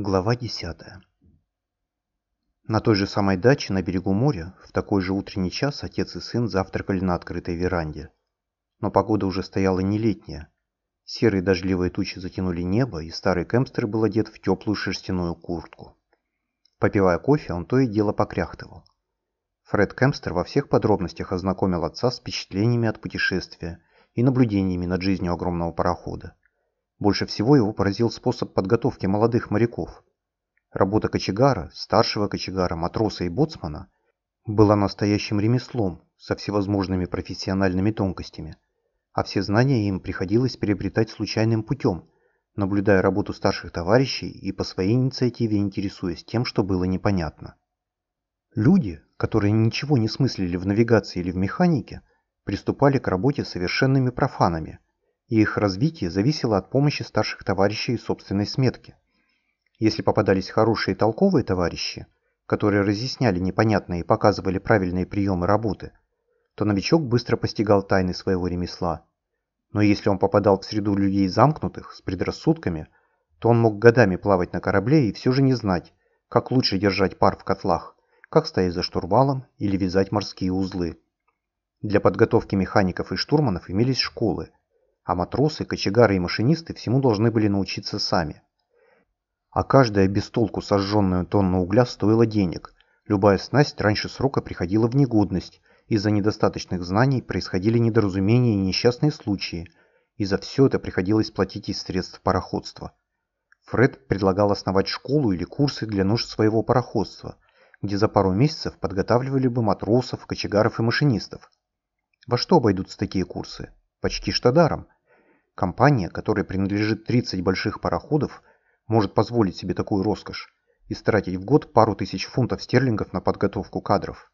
Глава 10 На той же самой даче на берегу моря в такой же утренний час отец и сын завтракали на открытой веранде. Но погода уже стояла не летняя. Серые дождливые тучи затянули небо, и старый Кемпстер был одет в теплую шерстяную куртку. Попивая кофе, он то и дело покряхтывал. Фред Кемпстер во всех подробностях ознакомил отца с впечатлениями от путешествия и наблюдениями над жизнью огромного парохода. Больше всего его поразил способ подготовки молодых моряков. Работа кочегара, старшего кочегара, матроса и боцмана была настоящим ремеслом со всевозможными профессиональными тонкостями, а все знания им приходилось приобретать случайным путем, наблюдая работу старших товарищей и по своей инициативе интересуясь тем, что было непонятно. Люди, которые ничего не смыслили в навигации или в механике, приступали к работе совершенными профанами – и их развитие зависело от помощи старших товарищей и собственной сметки. Если попадались хорошие и толковые товарищи, которые разъясняли непонятные и показывали правильные приемы работы, то новичок быстро постигал тайны своего ремесла. Но если он попадал в среду людей замкнутых, с предрассудками, то он мог годами плавать на корабле и все же не знать, как лучше держать пар в котлах, как стоять за штурвалом или вязать морские узлы. Для подготовки механиков и штурманов имелись школы, а матросы, кочегары и машинисты всему должны были научиться сами. А каждая без толку сожженная тонна угля стоила денег. Любая снасть раньше срока приходила в негодность, из-за недостаточных знаний происходили недоразумения и несчастные случаи, и за все это приходилось платить из средств пароходства. Фред предлагал основать школу или курсы для нужд своего пароходства, где за пару месяцев подготавливали бы матросов, кочегаров и машинистов. Во что обойдутся такие курсы? Почти что даром. Компания, которой принадлежит 30 больших пароходов, может позволить себе такую роскошь и тратить в год пару тысяч фунтов стерлингов на подготовку кадров.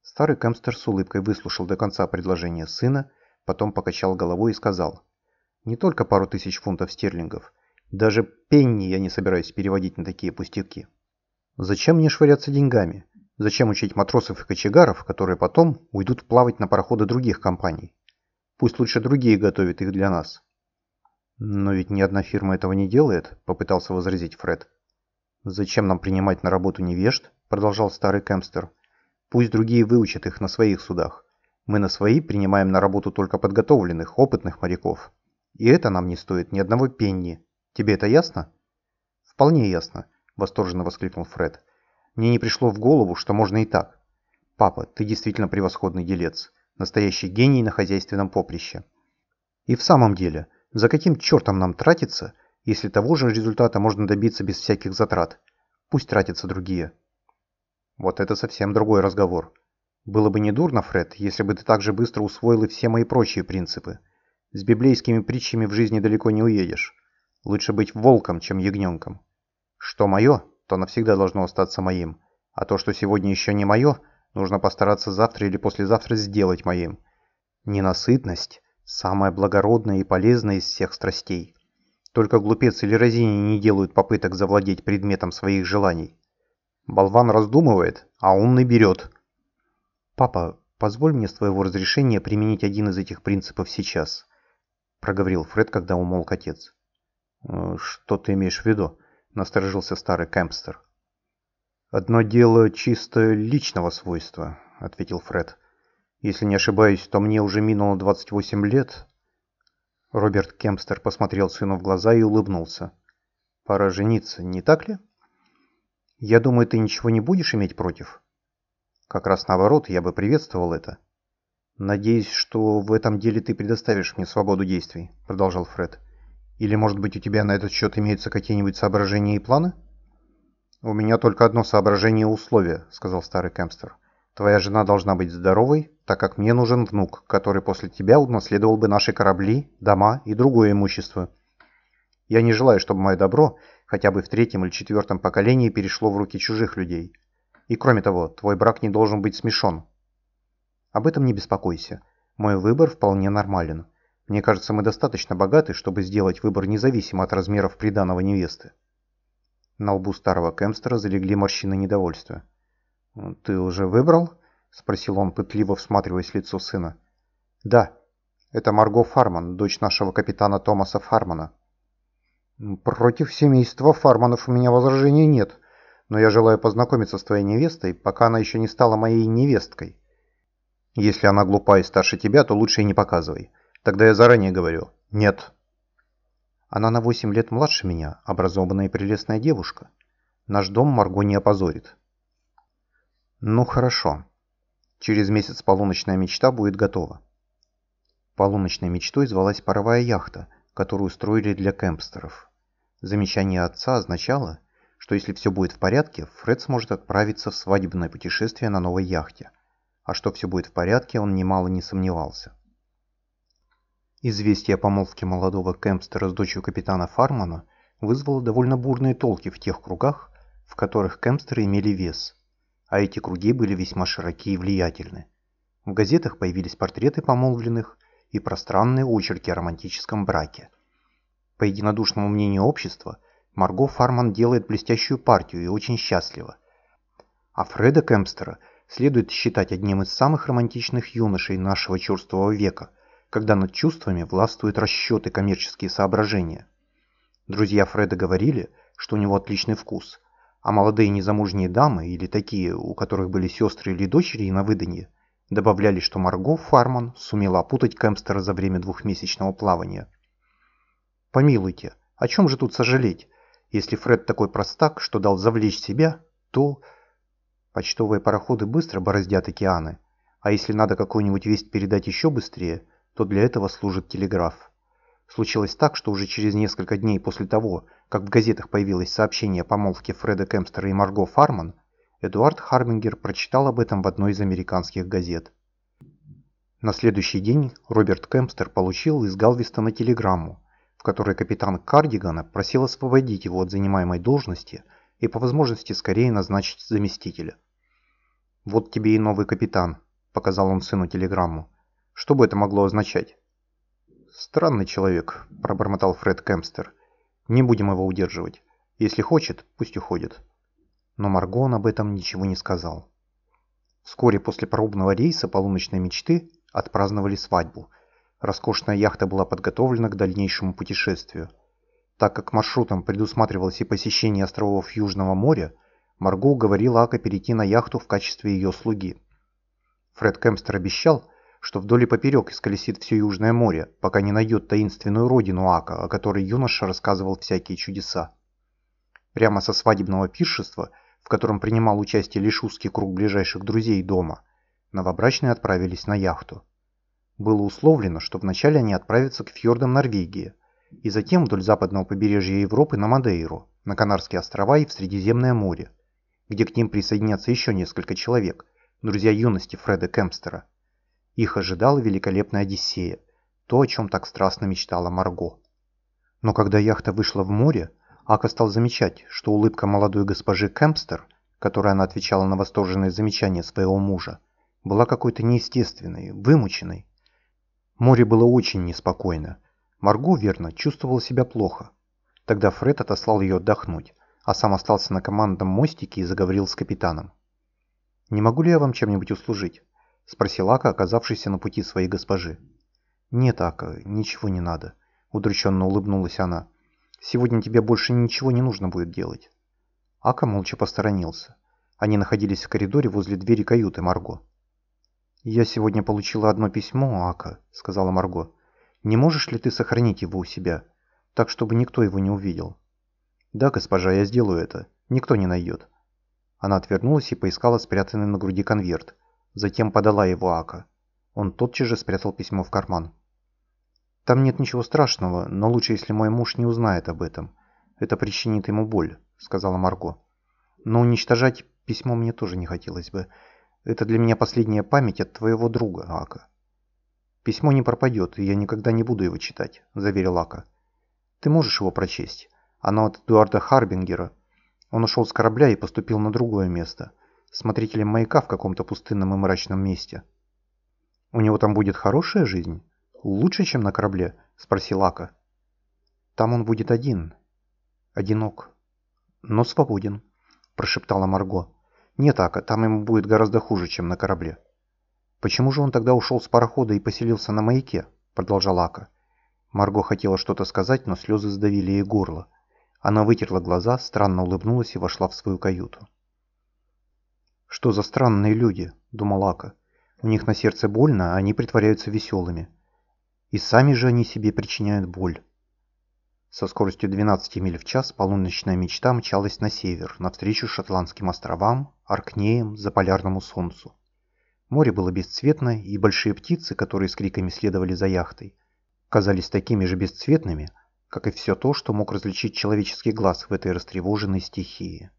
Старый Кэмстер с улыбкой выслушал до конца предложение сына, потом покачал головой и сказал, «Не только пару тысяч фунтов стерлингов, даже пенни я не собираюсь переводить на такие пустяки. Зачем мне швыряться деньгами? Зачем учить матросов и кочегаров, которые потом уйдут плавать на пароходы других компаний? Пусть лучше другие готовят их для нас. Но ведь ни одна фирма этого не делает, попытался возразить Фред. Зачем нам принимать на работу невежд? Продолжал старый Кэмпстер. Пусть другие выучат их на своих судах. Мы на свои принимаем на работу только подготовленных, опытных моряков. И это нам не стоит ни одного пенни. Тебе это ясно? Вполне ясно, восторженно воскликнул Фред. Мне не пришло в голову, что можно и так. Папа, ты действительно превосходный делец настоящий гений на хозяйственном поприще. И в самом деле, за каким чертом нам тратиться, если того же результата можно добиться без всяких затрат? Пусть тратятся другие. Вот это совсем другой разговор. Было бы недурно, Фред, если бы ты так же быстро усвоил и все мои прочие принципы. С библейскими притчами в жизни далеко не уедешь. Лучше быть волком, чем ягненком. Что мое, то навсегда должно остаться моим. А то, что сегодня еще не мое – Нужно постараться завтра или послезавтра сделать моим. Ненасытность – самая благородная и полезная из всех страстей. Только глупец или разини не делают попыток завладеть предметом своих желаний. Болван раздумывает, а умный берет. «Папа, позволь мне с твоего разрешения применить один из этих принципов сейчас», – проговорил Фред, когда умолк отец. «Э, «Что ты имеешь в виду?» – насторожился старый Кэмпстер. «Одно дело чисто личного свойства», — ответил Фред. «Если не ошибаюсь, то мне уже минуло 28 лет». Роберт Кемпстер посмотрел сыну в глаза и улыбнулся. «Пора жениться, не так ли?» «Я думаю, ты ничего не будешь иметь против?» «Как раз наоборот, я бы приветствовал это». «Надеюсь, что в этом деле ты предоставишь мне свободу действий», — продолжал Фред. «Или, может быть, у тебя на этот счет имеются какие-нибудь соображения и планы?» «У меня только одно соображение и условие», — сказал старый Кэмпстер. «Твоя жена должна быть здоровой, так как мне нужен внук, который после тебя унаследовал бы наши корабли, дома и другое имущество. Я не желаю, чтобы мое добро хотя бы в третьем или четвертом поколении перешло в руки чужих людей. И кроме того, твой брак не должен быть смешон». «Об этом не беспокойся. Мой выбор вполне нормален. Мне кажется, мы достаточно богаты, чтобы сделать выбор независимо от размеров приданого невесты». На лбу старого Кемстера залегли морщины недовольства. «Ты уже выбрал?» – спросил он, пытливо всматриваясь в лицо сына. «Да, это Марго Фарман, дочь нашего капитана Томаса Фармана». Против семейства Фарманов у меня возражений нет, но я желаю познакомиться с твоей невестой, пока она еще не стала моей невесткой. Если она глупа и старше тебя, то лучше и не показывай. Тогда я заранее говорю «нет». Она на 8 лет младше меня, образованная и прелестная девушка. Наш дом Марго не опозорит. Ну хорошо. Через месяц полуночная мечта будет готова. Полуночной мечтой звалась паровая яхта, которую устроили для кемпстеров. Замечание отца означало, что если все будет в порядке, Фред сможет отправиться в свадебное путешествие на новой яхте. А что все будет в порядке, он немало не сомневался. Известие о помолвке молодого Кемпстера с дочерью капитана Фармана вызвало довольно бурные толки в тех кругах, в которых Кемпстеры имели вес, а эти круги были весьма широки и влиятельны. В газетах появились портреты помолвленных и пространные очерки о романтическом браке. По единодушному мнению общества, Марго Фарман делает блестящую партию и очень счастлива. А Фреда Кемпстера следует считать одним из самых романтичных юношей нашего черствого века, когда над чувствами властвуют расчеты коммерческие соображения. Друзья Фреда говорили, что у него отличный вкус, а молодые незамужние дамы, или такие, у которых были сестры или дочери на выданье, добавляли, что Марго Фарман сумела опутать Кемпстера за время двухмесячного плавания – Помилуйте, о чем же тут сожалеть? Если Фред такой простак, что дал завлечь себя, то... Почтовые пароходы быстро бороздят океаны, а если надо какую-нибудь весть передать еще быстрее, то для этого служит телеграф. Случилось так, что уже через несколько дней после того, как в газетах появилось сообщение о помолвке Фреда Кемпстера и Марго Фарман, Эдуард Хармингер прочитал об этом в одной из американских газет. На следующий день Роберт Кемпстер получил из Галвестона телеграмму, в которой капитан Кардигана просил освободить его от занимаемой должности и по возможности скорее назначить заместителя. «Вот тебе и новый капитан», – показал он сыну телеграмму. «Что бы это могло означать?» «Странный человек», – пробормотал Фред Кемпстер. «Не будем его удерживать. Если хочет, пусть уходит». Но Марго он об этом ничего не сказал. Вскоре после пробного рейса полуночной мечты отпраздновали свадьбу – Роскошная яхта была подготовлена к дальнейшему путешествию. Так как маршрутом предусматривалось и посещение островов Южного моря, Марго уговорила Ака перейти на яхту в качестве ее слуги. Фред Кемпстер обещал, что вдоль и поперек исколесит все Южное море, пока не найдет таинственную родину Ака, о которой юноша рассказывал всякие чудеса. Прямо со свадебного пиршества, в котором принимал участие лишь узкий круг ближайших друзей дома, новобрачные отправились на яхту. Было условлено, что вначале они отправятся к фьордам Норвегии, и затем вдоль западного побережья Европы на Мадейру, на Канарские острова и в Средиземное море, где к ним присоединятся еще несколько человек, друзья юности Фреда Кемпстера. Их ожидала великолепная Одиссея, то, о чем так страстно мечтала Марго. Но когда яхта вышла в море, Ака стал замечать, что улыбка молодой госпожи Кемпстер, которой она отвечала на восторженные замечания своего мужа, была какой-то неестественной, вымученной, Море было очень неспокойно. Марго, верно, чувствовала себя плохо. Тогда Фред отослал ее отдохнуть, а сам остался на командном мостике и заговорил с капитаном. «Не могу ли я вам чем-нибудь услужить?» – спросил Ака, оказавшийся на пути своей госпожи. «Нет, Ака, ничего не надо», – удрученно улыбнулась она. «Сегодня тебе больше ничего не нужно будет делать». Ака молча посторонился. Они находились в коридоре возле двери каюты Марго. «Я сегодня получила одно письмо, Ака», — сказала Марго. «Не можешь ли ты сохранить его у себя, так, чтобы никто его не увидел?» «Да, госпожа, я сделаю это. Никто не найдет». Она отвернулась и поискала спрятанный на груди конверт. Затем подала его Ака. Он тотчас же спрятал письмо в карман. «Там нет ничего страшного, но лучше, если мой муж не узнает об этом. Это причинит ему боль», — сказала Марго. «Но уничтожать письмо мне тоже не хотелось бы. Это для меня последняя память от твоего друга, Ака. Письмо не пропадет, и я никогда не буду его читать, заверил Ака. Ты можешь его прочесть. Оно от Эдуарда Харбингера. Он ушел с корабля и поступил на другое место. Смотрителем маяка в каком-то пустынном и мрачном месте. У него там будет хорошая жизнь? Лучше, чем на корабле? Спросил Ака. Там он будет один. Одинок. Но свободен, прошептала Марго. Нет, Ака, там ему будет гораздо хуже, чем на корабле. Почему же он тогда ушел с парохода и поселился на маяке? Продолжал Ака. Марго хотела что-то сказать, но слезы сдавили ей горло. Она вытерла глаза, странно улыбнулась и вошла в свою каюту. «Что за странные люди?» – думал Ака. «У них на сердце больно, а они притворяются веселыми. И сами же они себе причиняют боль». Со скоростью 12 миль в час полуночная мечта мчалась на север, навстречу Шотландским островам, Аркнеям, Заполярному солнцу. Море было бесцветное, и большие птицы, которые с криками следовали за яхтой, казались такими же бесцветными, как и все то, что мог различить человеческий глаз в этой растревоженной стихии.